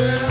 Yeah.